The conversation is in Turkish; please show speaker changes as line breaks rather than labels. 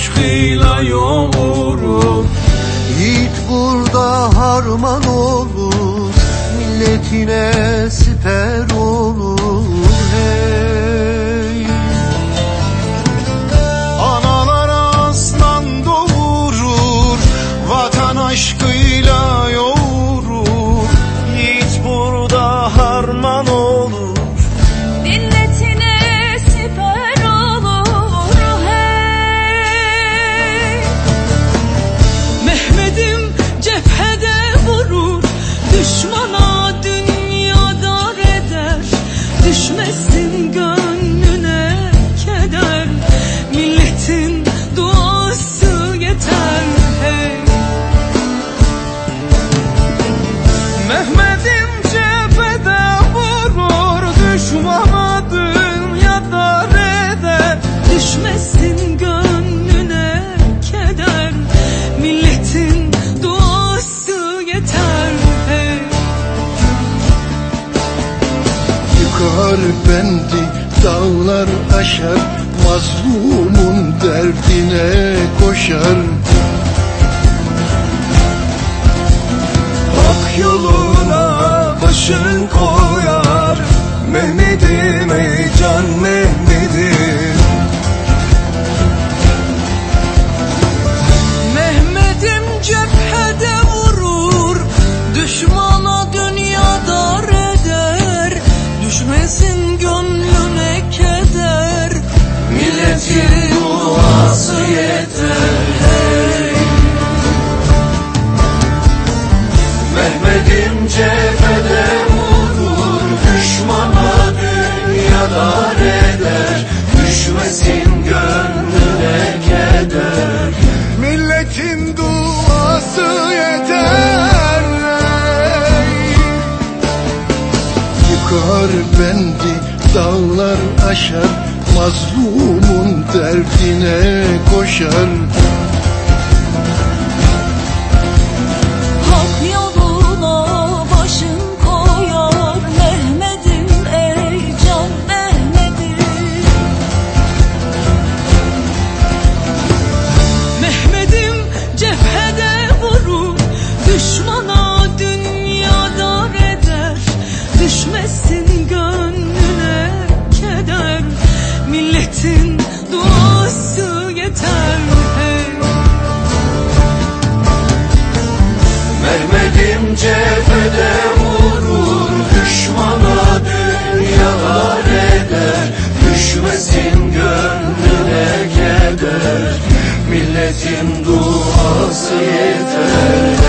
aşkıyla yoğurur Yiğit burada harman olur
Milletine siper
bendi dağlar aşar Mazlumun derdine koşar. Hak yoluna başın
koy yeter hey
Mehmet'im cephede vurur Düşmana eder Düşmesin gönlüne keder Milletin duası yeter. Yukarı bendi dağlar aşar Mazlumun derdine koşar. Hasretin duası yeter.